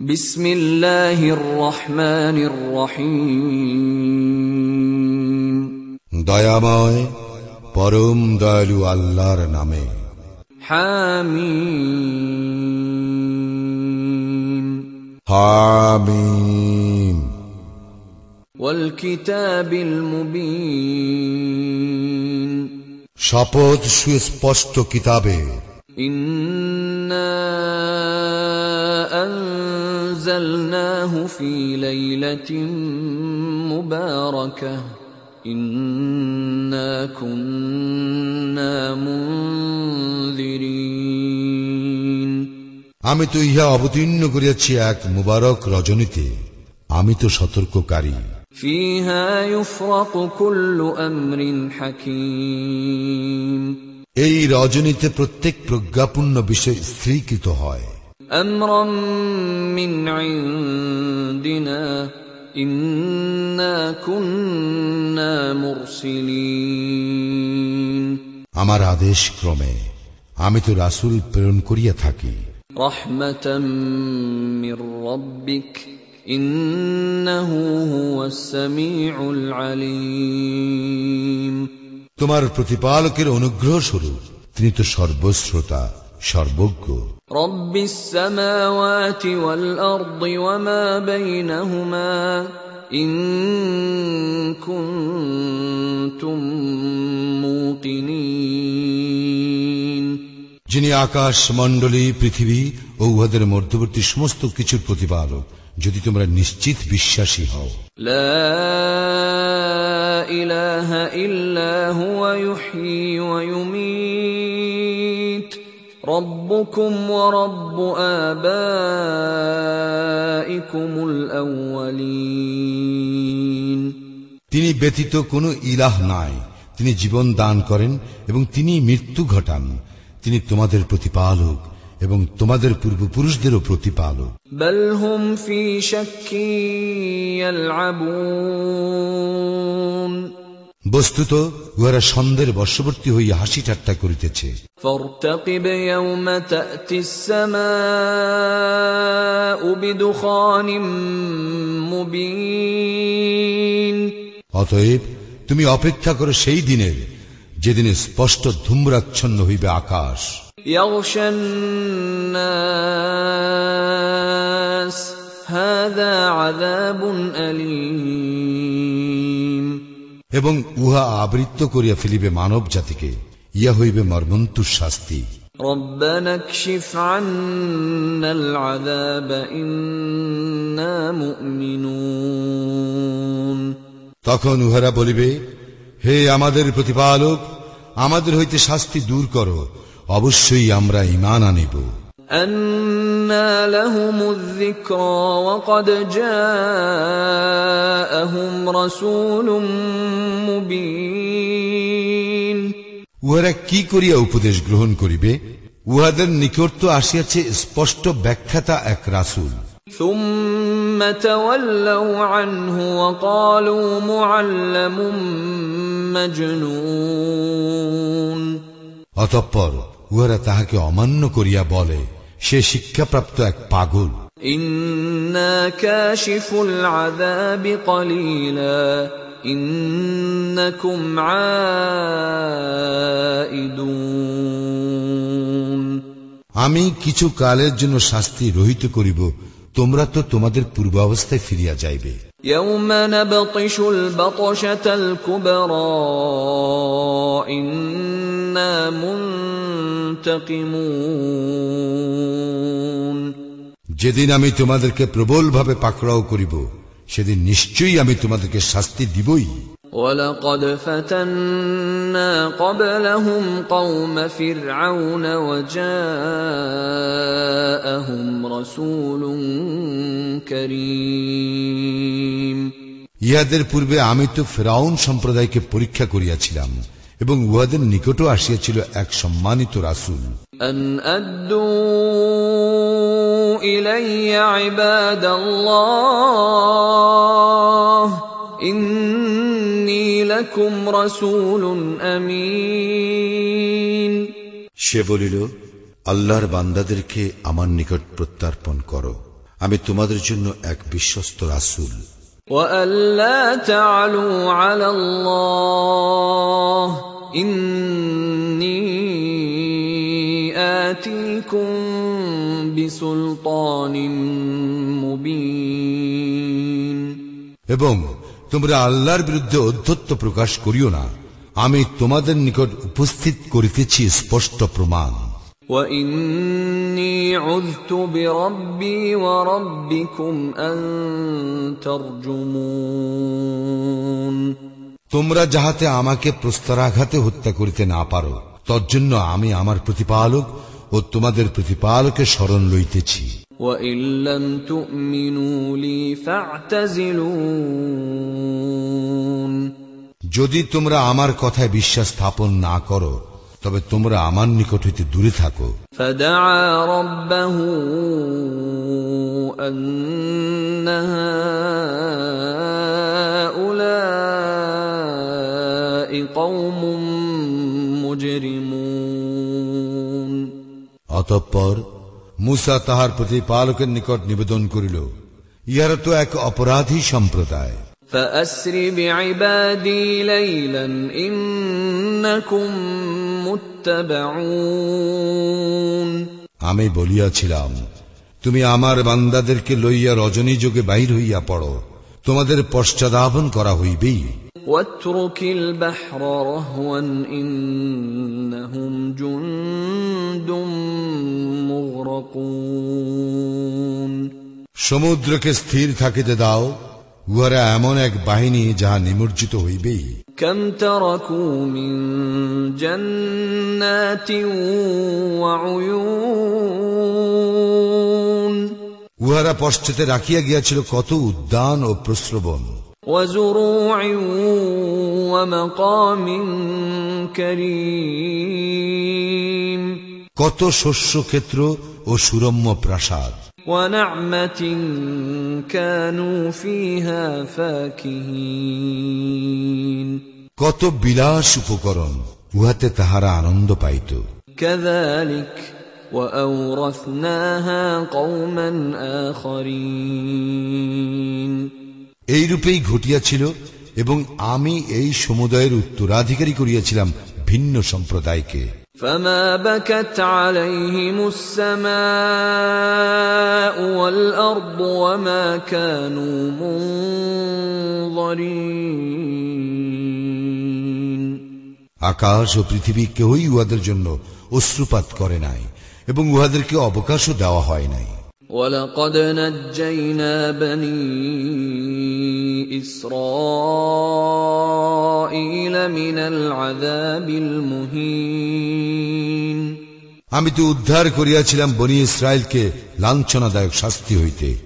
বিসমিল্লাহির রহমানির রহিম। দয়াময় পরম দয়ালু আল্লাহর নামে। হামিম। হামিম। ওয়ালকিতাবিল মুবিন শপথ সুস্পষ্ট কিতাবে। ইন্না أنزلناه في ليلة مباركة إنا كنا منذرين আমি তো ইহা অবতীর্ণ করিয়াছি এক মুবারক রজনীতে আমি তো সতর্ককারী فيها يفرق كل أمر حكيم এই রজনীতে প্রত্যেক প্রজ্ঞাপূর্ণ বিষয় স্ত্রীকৃত হয় أمرا من عندنا إنا كنا مرسلين আমার আদেশ ক্রমে আমি তো রাসূল প্রেরণ করিয়া থাকি رحمة من ربك إنه هو السميع العليم তোমার প্রতিপালকের অনুগ্রহ স্বরূপ তিনি তো সর্বশ্রোতা সর্বজ্ঞ رب السماوات والأرض وما بينهما إن كنتم موقنين যিনি আকাশ মণ্ডলী পৃথিবী ও উহাদের মধ্যবর্তী সমস্ত কিছুর প্রতিপালক যদি তোমরা নিশ্চিত বিশ্বাসী হও لا إله إلا هو يحيي ويميت ربكم ورب آبائكم الأولين তিনি ব্যতীত কোনো ইলাহ নাই তিনি জীবন দান করেন এবং তিনি মৃত্যু ঘটান তিনি তোমাদের প্রতিপালক এবং তোমাদের পূর্বপুরুষদেরও প্রতিপালক بل هم في شك يلعبون বস্তুত উহারা সন্দের বশবর্তী হইয়া হাসি ঠাট্টা করিতেছে فارتقب يوم تأتي السماء بدخان مبين অতএব তুমি অপেক্ষা করো সেই দিনের যেদিনে স্পষ্ট ধূম্রাচ্ছন্ন হইবে আকাশ يغشى الناس هذا عذاب أليم এবং উহা আবৃত্ত করিয়া ফেলিবে মানব জাতিকে ইয়া হইবে মর্মন্তুর শাস্তি ربنا اكشف عنا العذاب إنا مؤمنون তখন উহারা বলিবে হে আমাদের প্রতিপালক আমাদের হইতে শাস্তি দূর করো অবশ্যই আমরা ইমান আনিব أنى لهم الذكرى وقد جاءهم رسول مبين উহারা কি করিয়া উপদেশ গ্রহণ করিবে উহাদের নিকট তো আসিয়াছে স্পষ্ট ব্যাখ্যাতা এক রাসূল ثم تولوا عنه وقالوا معلم مجنون অতঃপর উহারা তাহাকে অমান্য করিয়া বলে সে শিক্ষাপ্রাপ্ত এক পাগল। আমি কিছু কালের জন্য শাস্তি রহিত করিব তোমরা তো তোমাদের পূর্বাবস্থায় ফিরিয়া যাইবে। يوم نبطش البطشة الكبرى إنا منتقمون যেদিন আমি তোমাদেরকে প্রবলভাবে পাকড়াও করিব সেদিন নিশ্চয়ই আমি তোমাদেরকে শাস্তি দিবই ولقد فتنا قبلهم قوم فرعون وجاءهم رسول كريم ইহাদের পূর্বে আমি তো ফেরাউন সম্প্রদায়কে পরীক্ষা করিয়াছিলাম এবং উহাদের নিকটও আসিয়াছিল এক সম্মানিত রাসূল أن أدوا لكم رسول أمين সে বলিল আল্লাহর বান্দাদেরকে আমার নিকট প্রত্যার্পণ করো আমি তোমাদের জন্য এক বিশ্বস্ত রাসূল وألا تعلوا على الله إني آتيكم بسلطان مبين এবং তোমরা আল্লাহর বিরুদ্ধে অধ্যত্ব প্রকাশ করিও না আমি তোমাদের নিকট উপস্থিত করিতেছি স্পষ্ট প্রমাণ وإني عذت بربي وربكم أن ترجمون তোমরা যাহাতে আমাকে প্রস্তরাঘাতে হত্যা করিতে না পারো তজ্জন্য আমি আমার প্রতিপালক ও তোমাদের প্রতিপালকের স্মরণ লইতেছি وإن لم تؤمنوا لي فاعتزلون যদি তোমরা আমার কথায় বিশ্বাস স্থাপন না করো তবে তোমরা আমার নিকট হইতে দূরে থাকো فدعا ربه أن هؤلاء قوم مجرمون অতঃপর মুসা তাহার প্রতিপালকের নিকট নিবেদন করিল ইহারা তো এক অপরাধী সম্প্রদায় فأسر بعبادي ليلا إنكم متبعون আমি বলিয়াছিলাম তুমি আমার বান্দাদেরকে লইয়া রজনী যোগে বাহির হইয়া পড়ো তোমাদের পশ্চাদাপন করা হইবেই واترك البحر رهوا إنهم جند مغرقون সমুদ্রকে স্থির থাকিতে দাও উহারা এমন এক বাহিনী যাহা নিমজ্জিত হইবেই كم تركوا من جنات وعيون উহারা পশ্চাতে রাখিয়া গিয়াছিল কত উদ্যান ও প্রশ্রবণ وزروع ومقام كريم কত শস্য ক্ষেত্র ও সুরম্য প্রাসাদ ونعمة كانوا فيها فاكهين কত বিলাস উপকরণ উহাতে তাহারা আনন্দ পাইত كذلك وأورثناها قوما آخرين এইরূপেই ঘটিয়াছিল এবং আমি এই সমুদায়ের উত্তরাধিকারী করিয়াছিলাম ভিন্ন সম্প্রদায়কে فما بكت عليهم السماء والأرض وما كانوا منظرين আকাশ ও পৃথিবী কেউই উহাদের জন্য অশ্রুপাত করে নাই এবং উহাদেরকে অবকাশও দেওয়া হয় নাই ولقد نجينا بني আমি তো উদ্ধার করিয়াছিলাম বনি ইসরায়েলকে লাঞ্ছনাদায়ক শাস্তি হইতে।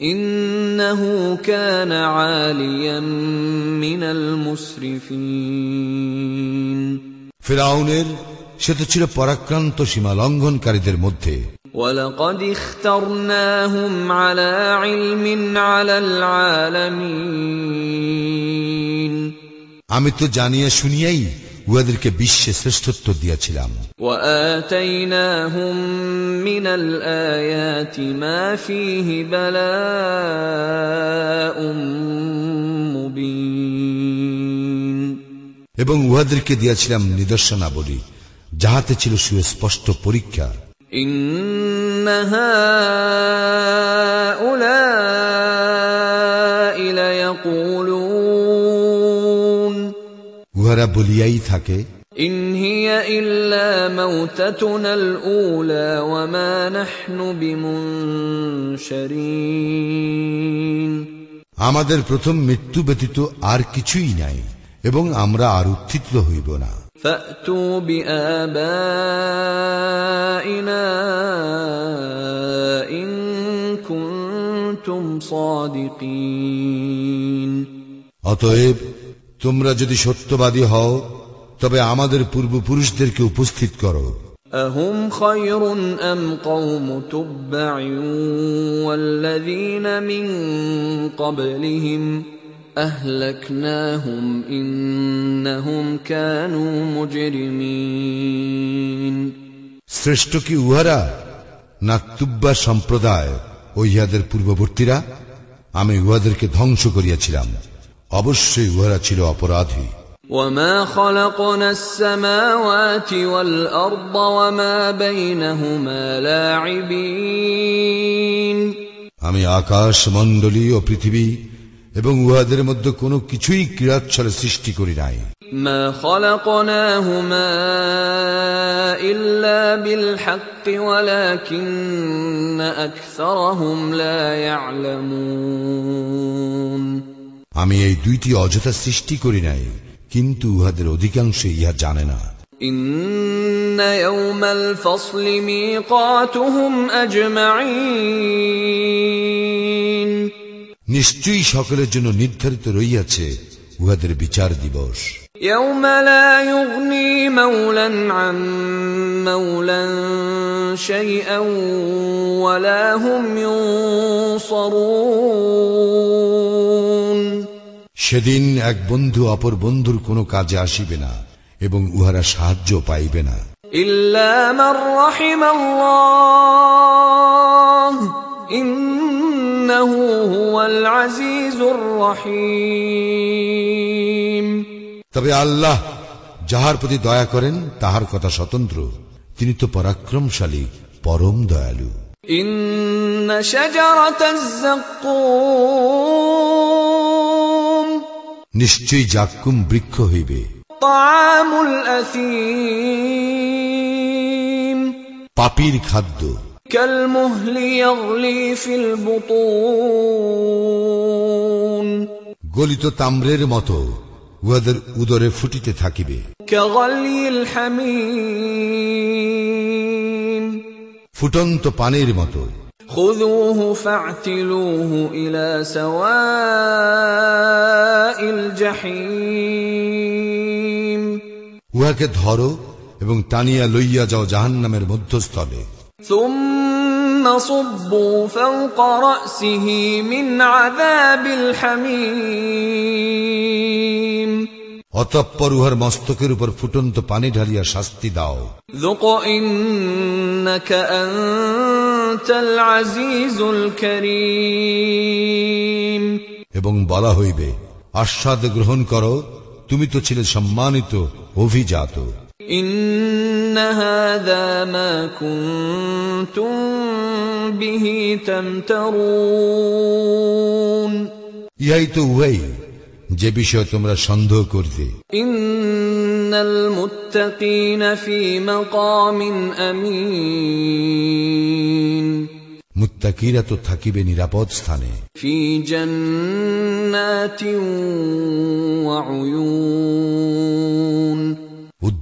ইন্নহু কান আলিয়াম মিনাল মুসরিফিন। ফিরাউনের সে তো ছিল পরাক্রান্ত সীমা লঙ্ঘনকারীদের মধ্যে ولقد اخترناهم على علم على العالمين আমি তো জানিয়া শুনিয়াই উহাদেরকে বিশ্বে শ্রেষ্ঠত্ব দিয়াছিলাম وآتيناهم من الآيات ما فيه بلاء مبين এবং উহাদেরকে দিয়াছিলাম নিদর্শনাবলী যাহাতে ছিল সুস্পষ্ট পরীক্ষা। উহারা বলিয়াই থাকে আমাদের প্রথম মৃত্যু ব্যতীত আর কিছুই নাই এবং আমরা আর উত্থিত হইব না। فأتوا بآبائنا إن كنتم صادقين অতএব তোমরা যদি সত্যবাদী হও তবে আমাদের পূর্বপুরুষদেরকে উপস্থিত করো أهم خير أم قوم تبع والذين من قبلهم أهلكناهم إنهم كانوا مجرمين শ্রেষ্ঠ কি উহারা না তুব্বা সম্প্রদায় ও ইহাদের পূর্ববর্তীরা আমি উহাদেরকে ধ্বংস করিয়াছিলাম অবশ্যই উহারা ছিল অপরাধী وما خلقنا السماوات والأرض وما بينهما لاعبين আমি আকাশ মণ্ডলী ও পৃথিবী এবং উহাদের মধ্যে কোনো কিছুই ক্রীড়াচ্ছলে সৃষ্টি করি নাই ما خلقناهما إلا بالحق ولكن أكثرهم لا يعلمون আমি এই দুইটি অযথা সৃষ্টি করি নাই কিন্তু উহাদের অধিকাংশ ইহা জানে না إن يوم الفصل ميقاتهم أجمعين নিশ্চয়ই সকলের জন্য নির্ধারিত রইয়াছে উহাদের বিচার দিবস يوم لا يغني مولا عن مولا شيئا ولا هم ينصرون সেদিন এক বন্ধু অপর বন্ধুর কোনো কাজে আসিবে না এবং উহারা সাহায্য পাইবে না إلا من رحم الله তবে আল্লাহ যাহার প্রতি দয়া করেন তাহার কথা স্বতন্ত্র। তিনি তো পরাক্রমশালী পরম দয়ালু। নিশ্চয়ই জাক্কুম বৃক্ষ হইবে। পাপির খাদ্য। كالمهل يغلي في البطون গলিত তাম্রের মতো উহাদের উদরে ফুটিতে থাকিবে كغلي الحميم ফুটন্ত পানির মতো خذوه فاعتلوه إلى سواء الجحيم উহাকে ধরো এবং টানিয়া লইয়া যাও জাহান্নামের মধ্যস্থলে ثم صبوا فوق رأسه من عذاب الحميم অতঃপর উহার মস্তকের উপর ফুটন্ত পানি ঢালিয়া শাস্তি দাও ذق إنك أنت العزيز الكريم এবং বলা হইবে আস্বাদ গ্রহণ করো তুমি তো ছিলে সম্মানিত অভিজাত ইন্ন ইহাই তো উহাই যে বিষয়ে তোমরা সন্দেহ করবে। ইন্নাল মুত্তাকিরা তো থাকিবে নিরাপদ স্থানে। ফি জান্নাতিন ওয়া উয়ুন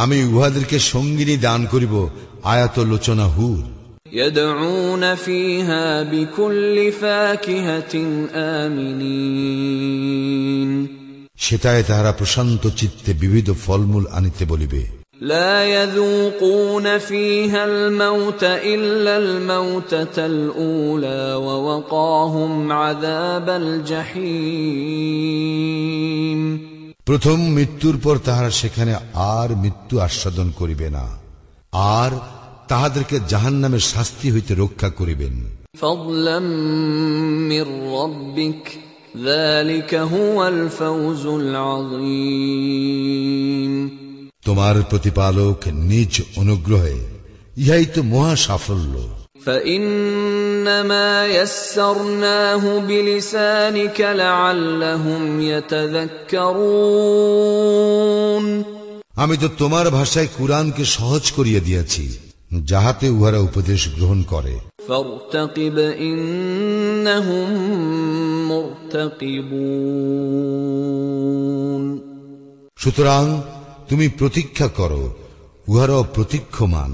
আমি উহাদেরকে সঙ্গিনী দান করিব আয়াত লোচনা হুর يدعون فيها بكل فاكهة آمنين সেটায় তাহারা প্রশান্ত চিত্তে বিবিধ ফলমূল আনিতে বলিবে لا يذوقون فيها الموت إلا الموتة الأولى ووقاهم عذاب الجحيم প্রথম মৃত্যুর পর তাহারা সেখানে আর মৃত্যু আস্বাদন করিবে না আর তাহাদেরকে জাহান নামের শাস্তি হইতে রক্ষা করিবেন। তোমার প্রতিপালক নিজ অনুগ্রহে ইহাই তো মহা সাফল্য। فإنما يسرناه بلسانك لعلهم يتذكرون আমি তো তোমার ভাষায় কুরআনকে সহজ করিয়া দিয়াছি যাহাতে উহারা উপদেশ গ্রহণ করে فارتقب إنهم مرتقبون সুতরাং তুমি প্রতীক্ষা করো উহারাও প্রতীক্ষমান